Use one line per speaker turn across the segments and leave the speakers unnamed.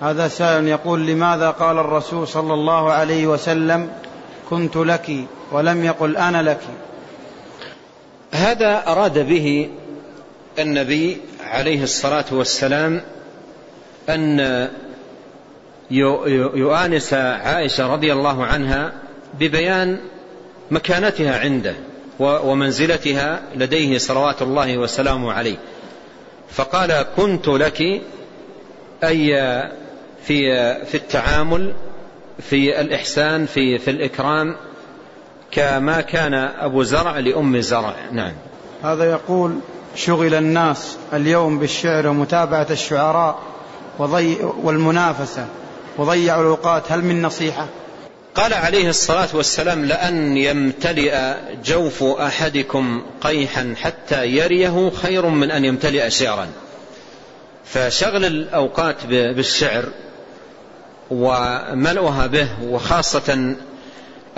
هذا سائل يقول لماذا قال الرسول صلى الله عليه وسلم كنت لك ولم يقل أنا لك
هذا أراد به النبي عليه الصلاة والسلام أن يؤانس عائشة رضي الله عنها ببيان مكانتها عنده ومنزلتها لديه صلوات الله وسلامه عليه. فقال كنت لك أي في في التعامل في الإحسان في في الإكرام كما كان أبو زرع لأم زرع. نعم.
هذا يقول شغل الناس اليوم بالشعر ومتابعة الشعراء وضي والمنافسة وضيعوا الأوقات. هل من نصيحة؟
قال عليه الصلاة والسلام لأن يمتلئ جوف أحدكم قيحا حتى يريه خير من أن يمتلئ شعرا. فشغل الأوقات بالشعر وملؤها به وخاصة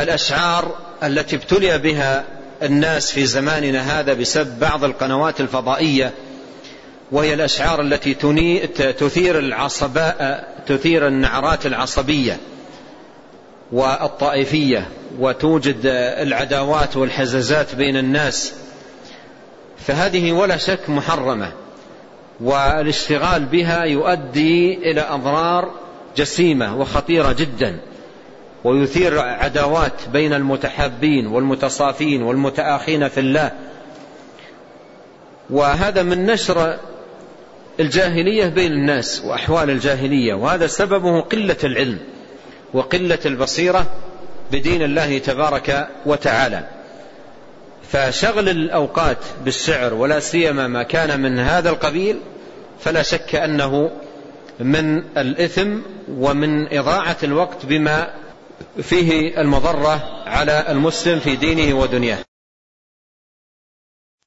الأشعار التي ابتلي بها الناس في زماننا هذا بسبب بعض القنوات الفضائية وهي الأشعار التي تثير العصباء تثير النعرات العصبية والطائفية وتوجد العداوات والحزازات بين الناس. فهذه ولا شك محرمة والاشتغال بها يؤدي إلى أضرار جسيمة وخطيرة جدا ويثير عداوات بين المتحابين والمتصافين والمتآخين في الله. وهذا من نشر الجاهلية بين الناس وأحوال الجاهلية وهذا سببه قلة العلم وقلة البصيرة بدين الله تبارك وتعالى. فشغل الأوقات بالشعر ولا سيما ما كان من هذا القبيل فلا شك أنه من الإثم ومن إضاعة الوقت بما فيه المضرة على المسلم في دينه ودنياه.